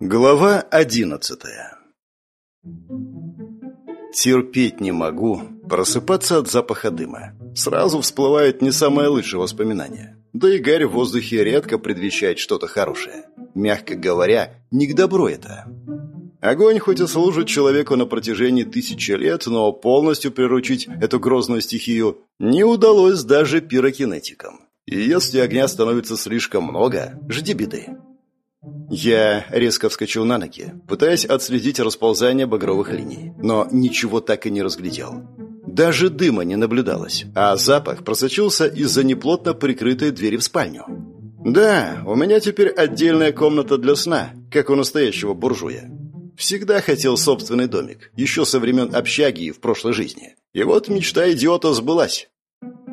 Глава одиннадцатая Терпеть не могу просыпаться от запаха дыма. Сразу всплывают не самые лучшие воспоминания. Да и гарь в воздухе редко предвещает что-то хорошее. Мягко говоря, не к добру это. Огонь хоть и служит человеку на протяжении тысячи лет, но полностью приручить эту грозную стихию не удалось даже пирокинетикам. И если огня становится слишком много, жди беды. Я резко вскочил на ноги, пытаясь отследить расползание багровых линий, но ничего так и не разглядел. Даже дыма не наблюдалось, а запах просочился из-за неплотно прикрытой двери в спальню. Да, у меня теперь отдельная комната для сна, как у настоящего буржуя. Всегда хотел собственный домик, еще со времен общаги и в прошлой жизни. И вот мечта идиота сбылась.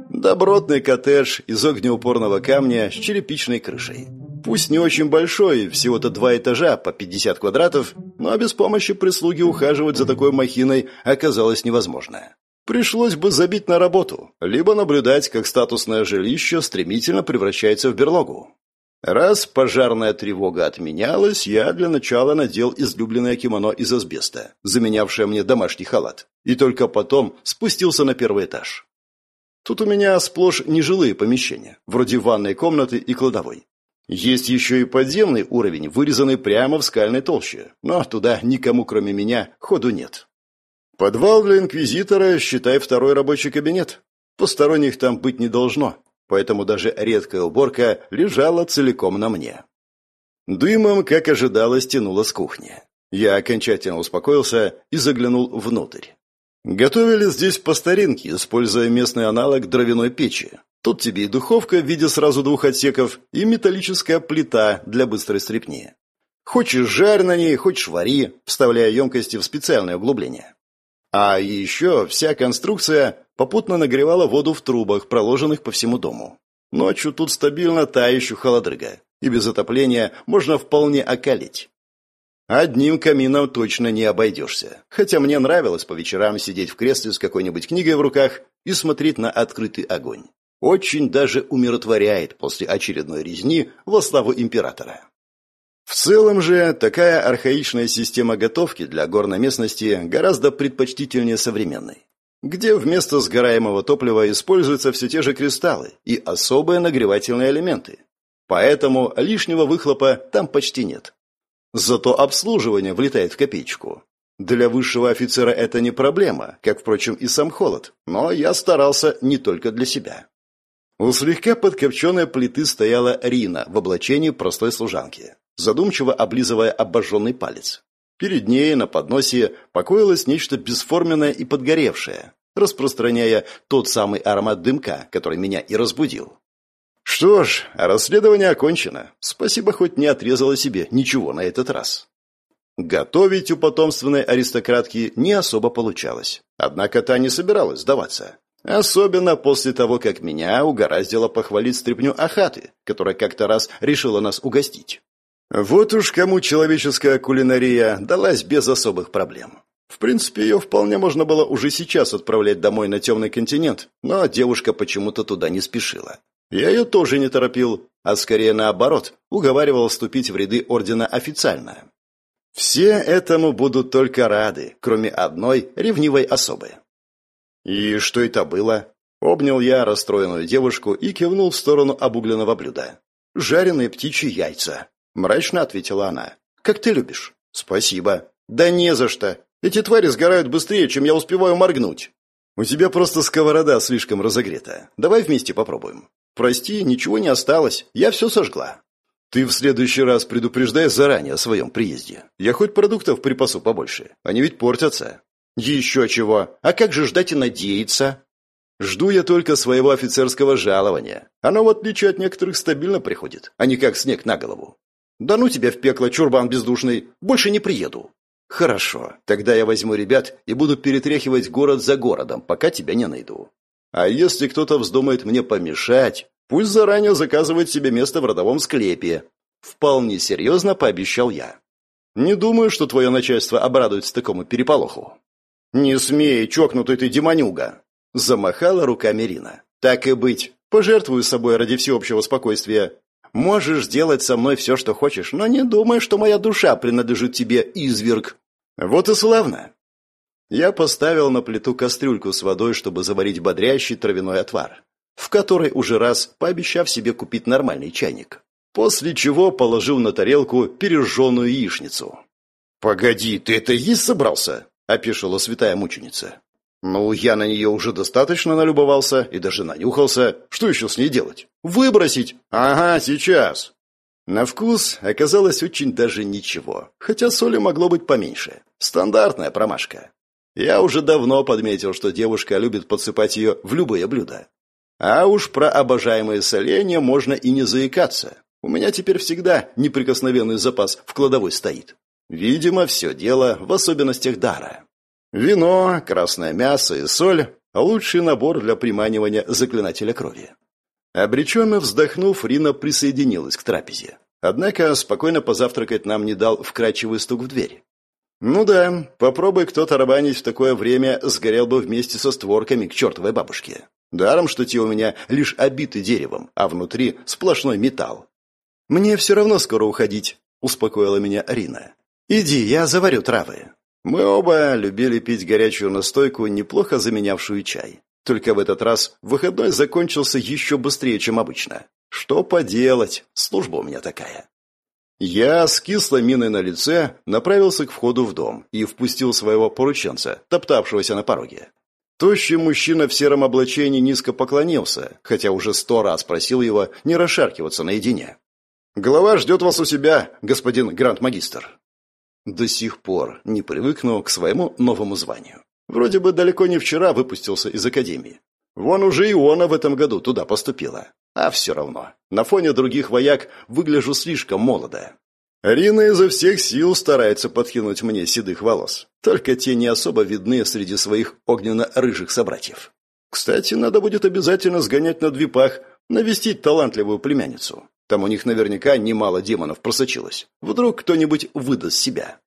Добротный коттедж из огнеупорного камня с черепичной крышей. Пусть не очень большой, всего-то два этажа по 50 квадратов, но без помощи прислуги ухаживать за такой махиной оказалось невозможно. Пришлось бы забить на работу, либо наблюдать, как статусное жилище стремительно превращается в берлогу. Раз пожарная тревога отменялась, я для начала надел излюбленное кимоно из асбеста, заменявшее мне домашний халат, и только потом спустился на первый этаж. Тут у меня сплошь нежилые помещения, вроде ванной комнаты и кладовой. Есть еще и подземный уровень, вырезанный прямо в скальной толще, но туда никому, кроме меня, ходу нет. Подвал для инквизитора, считай, второй рабочий кабинет. Посторонних там быть не должно, поэтому даже редкая уборка лежала целиком на мне. Дымом, как ожидалось, тянуло с кухни. Я окончательно успокоился и заглянул внутрь. Готовили здесь по старинке, используя местный аналог дровяной печи. Тут тебе и духовка в виде сразу двух отсеков, и металлическая плита для быстрой стрепни. Хочешь жарь на ней, хочешь вари, вставляя емкости в специальное углубление. А еще вся конструкция попутно нагревала воду в трубах, проложенных по всему дому. Ночью тут стабильно та еще холодрыга, и без отопления можно вполне окалить. Одним камином точно не обойдешься. Хотя мне нравилось по вечерам сидеть в кресле с какой-нибудь книгой в руках и смотреть на открытый огонь очень даже умиротворяет после очередной резни во славу императора. В целом же, такая архаичная система готовки для горной местности гораздо предпочтительнее современной, где вместо сгораемого топлива используются все те же кристаллы и особые нагревательные элементы. Поэтому лишнего выхлопа там почти нет. Зато обслуживание влетает в копеечку. Для высшего офицера это не проблема, как, впрочем, и сам холод, но я старался не только для себя. У слегка подкопченной плиты стояла Рина в облачении простой служанки, задумчиво облизывая обожженный палец. Перед ней на подносе покоилось нечто бесформенное и подгоревшее, распространяя тот самый аромат дымка, который меня и разбудил. Что ж, расследование окончено. Спасибо, хоть не отрезала себе ничего на этот раз. Готовить у потомственной аристократки не особо получалось. Однако та не собиралась сдаваться. Особенно после того, как меня угораздило похвалить стряпню Ахаты, которая как-то раз решила нас угостить. Вот уж кому человеческая кулинария далась без особых проблем. В принципе, ее вполне можно было уже сейчас отправлять домой на темный континент, но девушка почему-то туда не спешила. Я ее тоже не торопил, а скорее наоборот, уговаривал вступить в ряды ордена официально. Все этому будут только рады, кроме одной ревнивой особы. «И что это было?» Обнял я расстроенную девушку и кивнул в сторону обугленного блюда. «Жареные птичьи яйца», — мрачно ответила она. «Как ты любишь?» «Спасибо». «Да не за что. Эти твари сгорают быстрее, чем я успеваю моргнуть». «У тебя просто сковорода слишком разогрета. Давай вместе попробуем». «Прости, ничего не осталось. Я все сожгла». «Ты в следующий раз предупреждай заранее о своем приезде. Я хоть продуктов припасу побольше. Они ведь портятся». «Еще чего! А как же ждать и надеяться?» «Жду я только своего офицерского жалования. Оно, в отличие от некоторых, стабильно приходит, а не как снег на голову. Да ну тебя в пекло, чурбан бездушный! Больше не приеду!» «Хорошо, тогда я возьму ребят и буду перетряхивать город за городом, пока тебя не найду. А если кто-то вздумает мне помешать, пусть заранее заказывает себе место в родовом склепе». Вполне серьезно пообещал я. «Не думаю, что твое начальство обрадуется такому переполоху». «Не смей, чокнутый ты демонюга!» Замахала руками Рина. «Так и быть, пожертвую собой ради всеобщего спокойствия. Можешь делать со мной все, что хочешь, но не думай, что моя душа принадлежит тебе, изверг. Вот и славно. Я поставил на плиту кастрюльку с водой, чтобы заварить бодрящий травяной отвар, в который уже раз пообещав себе купить нормальный чайник. После чего положил на тарелку пережженную яичницу. «Погоди, ты это есть собрался?» – опешила святая мученица. «Ну, я на нее уже достаточно налюбовался и даже нанюхался. Что еще с ней делать? Выбросить? Ага, сейчас!» На вкус оказалось очень даже ничего, хотя соли могло быть поменьше. Стандартная промашка. Я уже давно подметил, что девушка любит подсыпать ее в любые блюда. А уж про обожаемые соленья можно и не заикаться. У меня теперь всегда неприкосновенный запас в кладовой стоит. Видимо, все дело в особенностях дара. Вино, красное мясо и соль – лучший набор для приманивания заклинателя крови. Обреченно вздохнув, Рина присоединилась к трапезе. Однако спокойно позавтракать нам не дал вкрадчивый стук в дверь. Ну да, попробуй кто тарабанить в такое время, сгорел бы вместе со створками к чертовой бабушке. Даром, что те у меня лишь обиты деревом, а внутри сплошной металл. «Мне все равно скоро уходить», — успокоила меня Рина. «Иди, я заварю травы». Мы оба любили пить горячую настойку, неплохо заменявшую чай. Только в этот раз выходной закончился еще быстрее, чем обычно. Что поделать, служба у меня такая. Я с кислой миной на лице направился к входу в дом и впустил своего порученца, топтавшегося на пороге. Тощий мужчина в сером облачении низко поклонился, хотя уже сто раз просил его не расшаркиваться наедине. «Глава ждет вас у себя, господин гранд-магистр». До сих пор не привыкну к своему новому званию. Вроде бы далеко не вчера выпустился из академии. Вон уже Иона в этом году туда поступила. А все равно, на фоне других вояк выгляжу слишком молодо. Рина изо всех сил старается подкинуть мне седых волос. Только те не особо видны среди своих огненно-рыжих собратьев. Кстати, надо будет обязательно сгонять на Двипах, навестить талантливую племянницу. Там у них наверняка немало демонов просочилось. Вдруг кто-нибудь выдаст себя.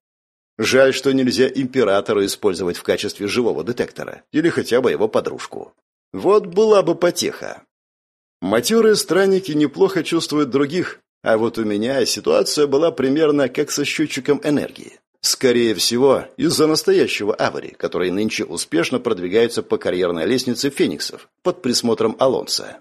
Жаль, что нельзя императора использовать в качестве живого детектора. Или хотя бы его подружку. Вот была бы потеха. Матерые странники неплохо чувствуют других, а вот у меня ситуация была примерно как со счетчиком энергии. Скорее всего, из-за настоящего Авари, который нынче успешно продвигается по карьерной лестнице фениксов под присмотром Алонса.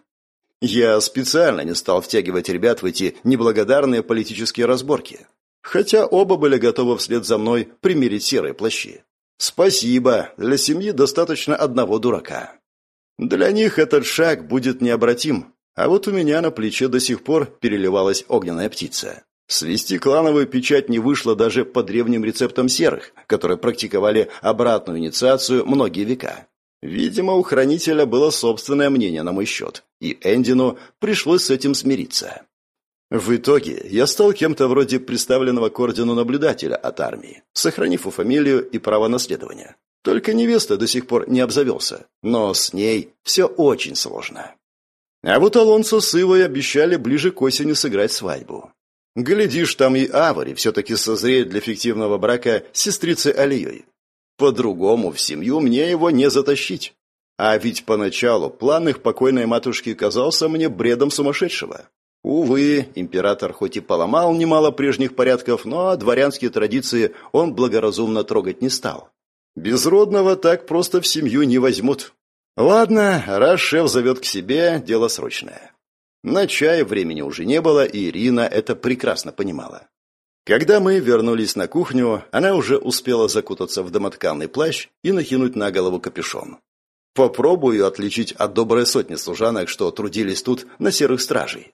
Я специально не стал втягивать ребят в эти неблагодарные политические разборки. Хотя оба были готовы вслед за мной примерить серые плащи. Спасибо, для семьи достаточно одного дурака. Для них этот шаг будет необратим, а вот у меня на плече до сих пор переливалась огненная птица. Свести клановую печать не вышло даже по древним рецептам серых, которые практиковали обратную инициацию многие века. Видимо, у хранителя было собственное мнение на мой счет, и Эндину пришлось с этим смириться. В итоге я стал кем-то вроде представленного к ордену наблюдателя от армии, сохранив у фамилию и право наследования. Только невеста до сих пор не обзавелся. Но с ней все очень сложно. А вот Алонсо с Ивой обещали ближе к осени сыграть свадьбу. Глядишь, там и Авари все-таки созреет для фиктивного брака с сестрицей Алией. По-другому в семью мне его не затащить. А ведь поначалу план их покойной матушки казался мне бредом сумасшедшего. Увы, император хоть и поломал немало прежних порядков, но дворянские традиции он благоразумно трогать не стал. Безродного так просто в семью не возьмут. Ладно, раз шеф зовет к себе, дело срочное. На чай времени уже не было, и Ирина это прекрасно понимала. Когда мы вернулись на кухню, она уже успела закутаться в домотканный плащ и накинуть на голову капюшон. Попробую отличить от доброй сотни служанок, что трудились тут на серых стражей.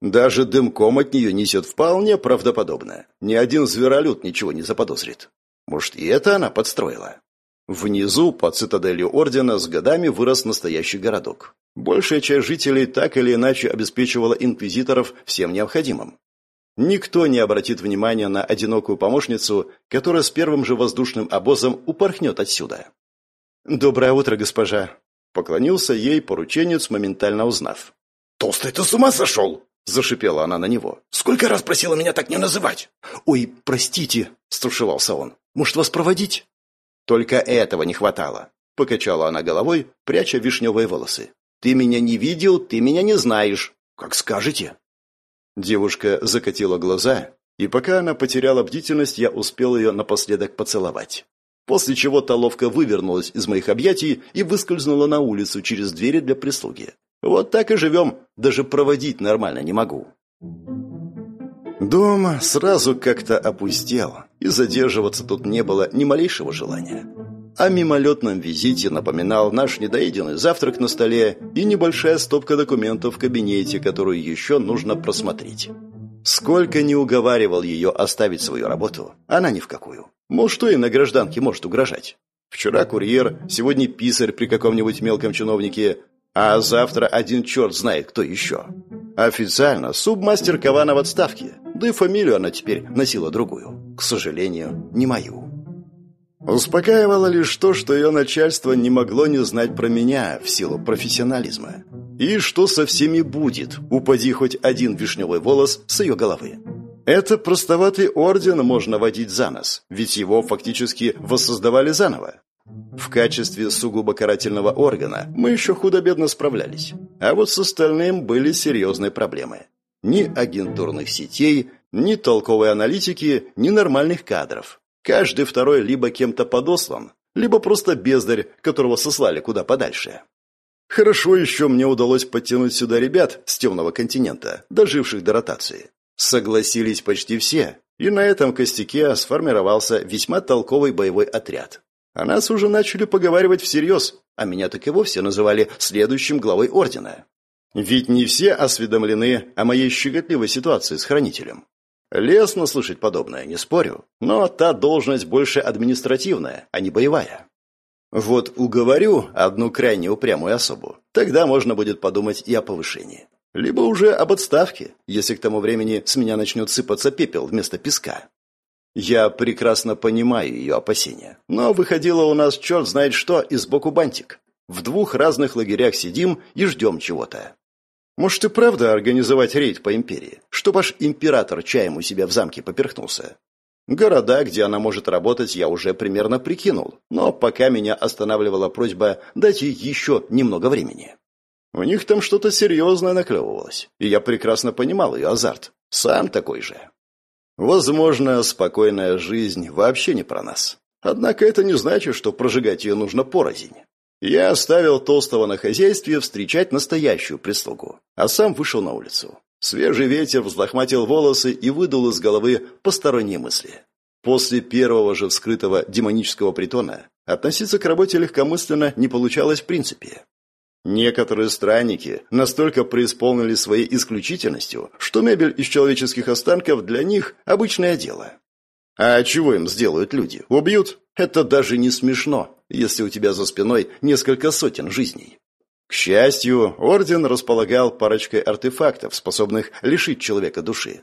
Даже дымком от нее несет вполне правдоподобно. Ни один зверолюд ничего не заподозрит. Может, и это она подстроила? Внизу, под цитаделью Ордена, с годами вырос настоящий городок. Большая часть жителей так или иначе обеспечивала инквизиторов всем необходимым. Никто не обратит внимания на одинокую помощницу, которая с первым же воздушным обозом упорхнет отсюда. «Доброе утро, госпожа!» Поклонился ей порученец, моментально узнав. «Толстый, ты с ума сошел?» – зашипела она на него. «Сколько раз просила меня так не называть?» «Ой, простите!» – стушевался он. Может, вас проводить?» «Только этого не хватало», — покачала она головой, пряча вишневые волосы. «Ты меня не видел, ты меня не знаешь. Как скажете». Девушка закатила глаза, и пока она потеряла бдительность, я успел ее напоследок поцеловать. После чего та ловко вывернулась из моих объятий и выскользнула на улицу через двери для прислуги. Вот так и живем, даже проводить нормально не могу. Дом сразу как-то опустел, и задерживаться тут не было ни малейшего желания. О мимолетном визите напоминал наш недоеденный завтрак на столе и небольшая стопка документов в кабинете, которую еще нужно просмотреть. Сколько не уговаривал ее оставить свою работу, она ни в какую. Мол, что ей на гражданке может угрожать? Вчера курьер, сегодня писарь при каком-нибудь мелком чиновнике, а завтра один черт знает кто еще. Официально субмастер Кавана в отставке, да и фамилию она теперь носила другую. К сожалению, не мою. Успокаивало лишь то, что ее начальство не могло не знать про меня в силу профессионализма. И что со всеми будет, упади хоть один вишневый волос с ее головы. Это простоватый орден можно водить за нос, ведь его фактически воссоздавали заново. В качестве сугубо карательного органа мы еще худо-бедно справлялись. А вот с остальным были серьезные проблемы. Ни агентурных сетей, ни толковой аналитики, ни нормальных кадров. Каждый второй либо кем-то подослан, либо просто бездарь, которого сослали куда подальше. Хорошо еще мне удалось подтянуть сюда ребят с темного континента, доживших до ротации. Согласились почти все, и на этом костяке сформировался весьма толковый боевой отряд. О нас уже начали поговаривать всерьез, а меня так и вовсе называли следующим главой ордена. Ведь не все осведомлены о моей щекотливой ситуации с хранителем. Лестно слышать подобное, не спорю, но та должность больше административная, а не боевая. Вот уговорю одну крайне упрямую особу, тогда можно будет подумать и о повышении. Либо уже об отставке, если к тому времени с меня начнет сыпаться пепел вместо песка. Я прекрасно понимаю ее опасения, но выходило у нас черт знает что и сбоку бантик. В двух разных лагерях сидим и ждем чего-то. Может и правда организовать рейд по империи, чтобы аж император чаем у себя в замке поперхнулся. Города, где она может работать, я уже примерно прикинул, но пока меня останавливала просьба дать ей еще немного времени. У них там что-то серьезное наклевывалось, и я прекрасно понимал ее азарт. Сам такой же. Возможно, спокойная жизнь вообще не про нас. Однако это не значит, что прожигать ее нужно порознь. Я оставил Толстого на хозяйстве встречать настоящую прислугу, а сам вышел на улицу. Свежий ветер взлохматил волосы и выдул из головы посторонние мысли. После первого же вскрытого демонического притона относиться к работе легкомысленно не получалось в принципе. Некоторые странники настолько преисполнили своей исключительностью, что мебель из человеческих останков для них – обычное дело. А чего им сделают люди? Убьют? Это даже не смешно, если у тебя за спиной несколько сотен жизней. К счастью, орден располагал парочкой артефактов, способных лишить человека души.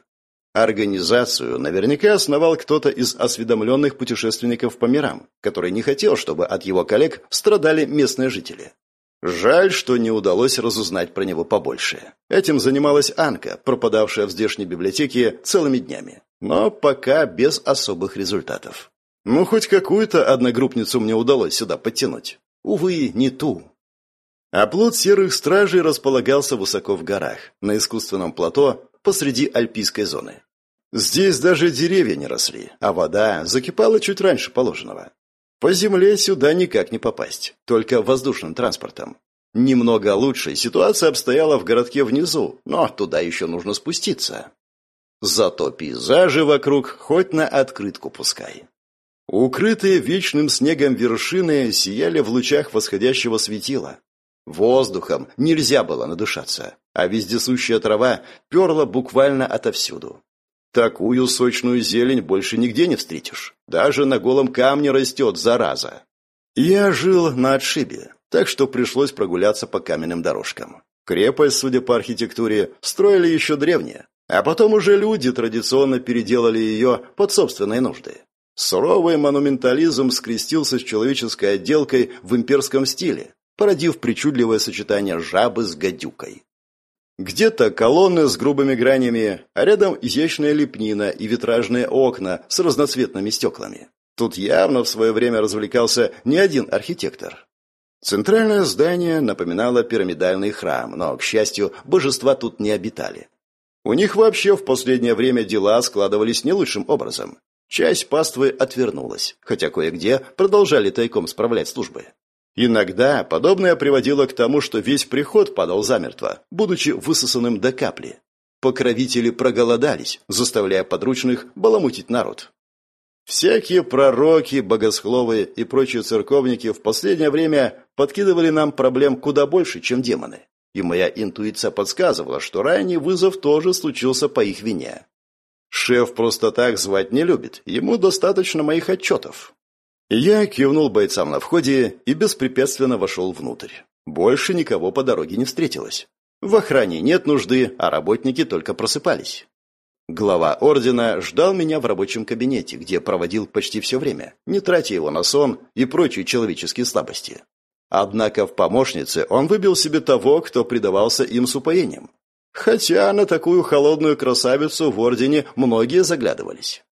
Организацию наверняка основал кто-то из осведомленных путешественников по мирам, который не хотел, чтобы от его коллег страдали местные жители. Жаль, что не удалось разузнать про него побольше. Этим занималась Анка, пропадавшая в здешней библиотеке целыми днями. Но пока без особых результатов. Ну, хоть какую-то одногруппницу мне удалось сюда подтянуть. Увы, не ту. Оплот серых стражей располагался высоко в горах, на искусственном плато посреди альпийской зоны. Здесь даже деревья не росли, а вода закипала чуть раньше положенного. По земле сюда никак не попасть, только воздушным транспортом. Немного лучше ситуация обстояла в городке внизу, но туда еще нужно спуститься. Зато пейзажи вокруг хоть на открытку пускай. Укрытые вечным снегом вершины сияли в лучах восходящего светила. Воздухом нельзя было надышаться, а вездесущая трава перла буквально отовсюду. Такую сочную зелень больше нигде не встретишь. Даже на голом камне растет, зараза. Я жил на отшибе, так что пришлось прогуляться по каменным дорожкам. Крепость, судя по архитектуре, строили еще древние, а потом уже люди традиционно переделали ее под собственные нужды. Суровый монументализм скрестился с человеческой отделкой в имперском стиле, породив причудливое сочетание жабы с гадюкой. Где-то колонны с грубыми гранями, а рядом изящная лепнина и витражные окна с разноцветными стеклами. Тут явно в свое время развлекался не один архитектор. Центральное здание напоминало пирамидальный храм, но, к счастью, божества тут не обитали. У них вообще в последнее время дела складывались не лучшим образом. Часть паствы отвернулась, хотя кое-где продолжали тайком справлять службы. Иногда подобное приводило к тому, что весь приход падал замертво, будучи высосанным до капли. Покровители проголодались, заставляя подручных баламутить народ. Всякие пророки, богословы и прочие церковники в последнее время подкидывали нам проблем куда больше, чем демоны. И моя интуиция подсказывала, что ранний вызов тоже случился по их вине. Шеф просто так звать не любит, ему достаточно моих отчетов. Я кивнул бойцам на входе и беспрепятственно вошел внутрь. Больше никого по дороге не встретилось. В охране нет нужды, а работники только просыпались. Глава ордена ждал меня в рабочем кабинете, где проводил почти все время, не тратя его на сон и прочие человеческие слабости. Однако в помощнице он выбил себе того, кто предавался им с упоением. Хотя на такую холодную красавицу в ордене многие заглядывались.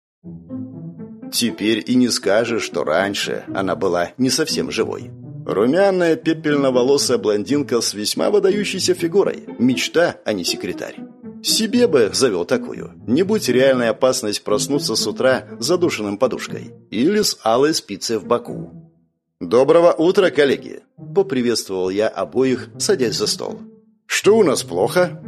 Теперь и не скажешь, что раньше она была не совсем живой. Румяная пепельноволосая блондинка с весьма выдающейся фигурой. Мечта, а не секретарь. Себе бы завел такую. Не будь реальная опасность проснуться с утра задушенным подушкой. Или с алой спицей в боку. «Доброго утра, коллеги!» – поприветствовал я обоих, садясь за стол. «Что у нас плохо?»